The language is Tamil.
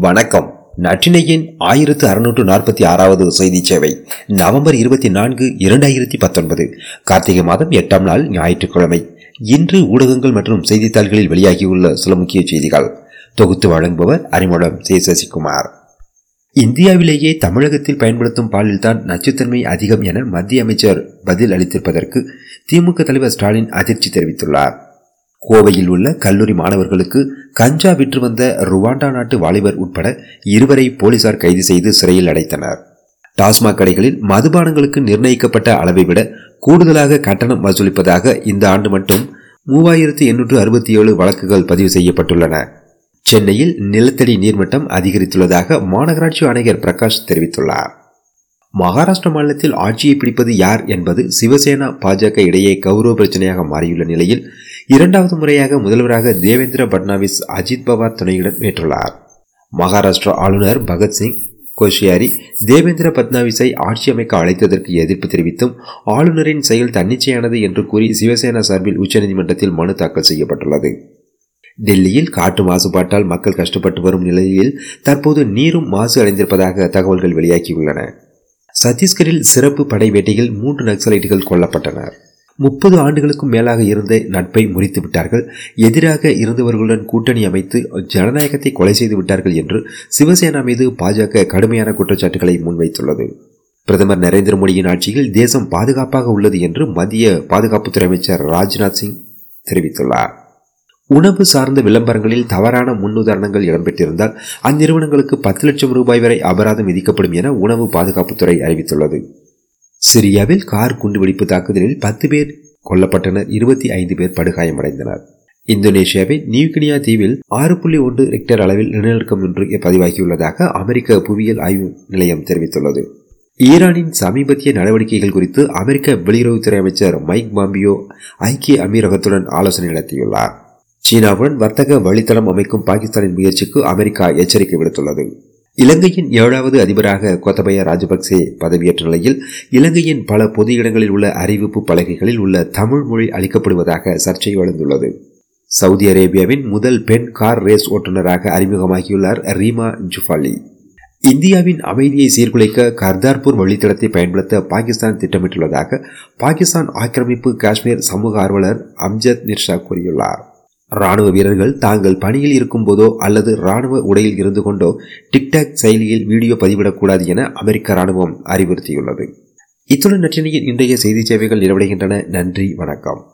வணக்கம். நற்றினையின் ஆயிரத்து அறுநூற்று நாற்பத்தி ஆறாவது செய்தி சேவை நவம்பர் இருபத்தி நான்கு இரண்டாயிரத்தி பத்தொன்பது கார்த்திகை மாதம் எட்டாம் நாள் ஞாயிற்றுக்கிழமை. இன்று ஊடகங்கள் மற்றும் செய்தித்தாள்களில் வெளியாகியுள்ள சில முக்கிய செய்திகள். தொகுத்து வழங்குபவர் அறிமுகம் சே. சசிகுமார். இந்தியாவிலேயே தமிழகத்தில் பயன்படுத்தும் பாலில்தான் நச்சுத்தன்மை அதிகம் என மத்திய அமைச்சர் பதில் அளித்திருப்பதற்கு திமுக தலைவர் ஸ்டாலின் அதிர்ச்சி தெரிவித்துள்ளார். கோவையில் உள்ள கல்லூரி மாணவர்களுக்கு கஞ்சா விற்று வந்த ருவாண்டா நாட்டு வாலிபர் உட்பட இருவரை போலீசார் கைது செய்து சிறையில் அடைத்தனர். டாஸ்மாக் கடைகளில் மதுபானங்களுக்கு நிர்ணயிக்கப்பட்ட அளவை விட கூடுதலாக கட்டணம் வசூலிப்பதாக இந்த ஆண்டு மட்டும் மூவாயிரத்து எண்ணூற்று அறுபத்தி ஏழு வழக்குகள் பதிவு செய்யப்பட்டுள்ளன. சென்னையில் நிலத்தடி நீர்மட்டம் அதிகரித்துள்ளதாக மாநகராட்சி ஆணையர் பிரகாஷ் தெரிவித்துள்ளார். மகாராஷ்டிர மாநிலத்தில் ஆட்சியை பிடிப்பது யார் என்பது சிவசேனா பாஜக இடையே கௌரவ பிரச்சனையாக மாறியுள்ள நிலையில் இரண்டாவது முறையாக முதல்வராக தேவேந்திர பட்னாவிஸ் அஜித் பவார் துணையுடன் ஏற்றுள்ளார். மகாராஷ்டிரா ஆளுநர் பகத்சிங் கோஷியாரி தேவேந்திர பட்னாவிஸை ஆட்சி அமைக்க அழைத்ததற்கு எதிர்ப்பு தெரிவித்தும் ஆளுநரின் செயல் தன்னிச்சையானது என்று கூறி சிவசேனா சார்பில் உச்சநீதிமன்றத்தில் மனு தாக்கல் செய்யப்பட்டுள்ளது. டெல்லியில் காற்று மாசுபாட்டால் மக்கள் கஷ்டப்பட்டு வரும் நிலையில் தற்போது நீரும் மாசு அடைந்திருப்பதாக தகவல்கள் வெளியாகியுள்ளன. சத்தீஸ்கரில் சிறப்பு படை வேட்டையில் மூன்று நக்சலைட்டுகள் கொல்லப்பட்டனர். முப்பது ஆண்டுகளுக்கும் மேலாக இருந்த நட்பை முறித்து விட்டார்கள். எதிராக இருந்தவர்களுடன் கூட்டணி அமைத்து ஜனநாயகத்தை கொலை செய்து விட்டார்கள் என்று சிவசேனா மீது பாஜக கடுமையான குற்றச்சாட்டுகளை முன்வைத்துள்ளது. பிரதமர் நரேந்திர மோடியின் ஆட்சியில் தேசம் பாதுகாப்பாக உள்ளது என்று மத்திய பாதுகாப்புத்துறை அமைச்சர் ராஜ்நாத் சிங் தெரிவித்துள்ளார். உணவு சார்ந்த விளம்பரங்களில் தவறான முன்னுதாரணங்கள் இடம்பெற்றிருந்தால் அந்நிறுவனங்களுக்கு பத்து லட்சம் ரூபாய் வரை அபராதம் விதிக்கப்படும் என உணவு பாதுகாப்புத்துறை அறிவித்துள்ளது. சிரியாவில் கார் குண்டுவெடிப்பு தாக்குதலில் பத்து பேர் கொல்லப்பட்டனர். இருபத்தி ஐந்து பேர் படுகாயமடைந்தனர். இந்தோனேஷியாவின் நியூகினியா தீவில் ஆறு புள்ளி ஒன்று ரெக்டர் அளவில் நிலநடுக்கம் ஒன்று பதிவாகியுள்ளதாக அமெரிக்க புவியியல் ஆய்வு நிலையம் தெரிவித்துள்ளது. ஈரானின் சமீபத்திய நடவடிக்கைகள் குறித்து அமெரிக்க வெளியுறவுத்துறை அமைச்சர் மைக் பாம்பியோ ஐக்கிய அமீரகத்துடன் ஆலோசனை நடத்தியுள்ளார். சீனாவுடன் வர்த்தக வழித்தடம் அமைக்கும் பாகிஸ்தானின் முயற்சிக்கு அமெரிக்கா எச்சரிக்கை விடுத்துள்ளது. இலங்கையின் ஏழாவது அதிபராக கோத்தபய ராஜபக்சே பதவியேற்ற நிலையில் இலங்கையின் பல பொது இடங்களில் உள்ள அறிவிப்பு பலகைகளில் உள்ள தமிழ் மொழி அளிக்கப்படுவதாக சர்ச்சை எழுந்துள்ளது. சவுதி அரேபியாவின் முதல் பெண் கார் ரேஸ் ஓட்டுநராக அறிமுகமாகியுள்ளார் ரீமா ஜுஃபாலி. இந்தியாவின் அமைதியை சீர்குலைக்க கர்தார்பூர் வழித்தடத்தை பயன்படுத்த பாகிஸ்தான் திட்டமிட்டுள்ளதாக பாகிஸ்தான் ஆக்கிரமிப்பு காஷ்மீர் சமூக ஆர்வலர் அம்ஜத் மிர்ஷா கூறியுள்ளார். ராணுவ வீரர்கள் தாங்கள் பணியில் இருக்கும்போதோ அல்லது ராணுவ உடையில் இருந்து கொண்டோ டிக்டாக் செயலியில் வீடியோ பதிவிடக்கூடாது என அமெரிக்க ராணுவம் அறிவுறுத்தியுள்ளது. இத்துடன் நற்றினியின் இன்றைய செய்தி சேவைகள் நிறைவடைகின்றன. நன்றி வணக்கம்.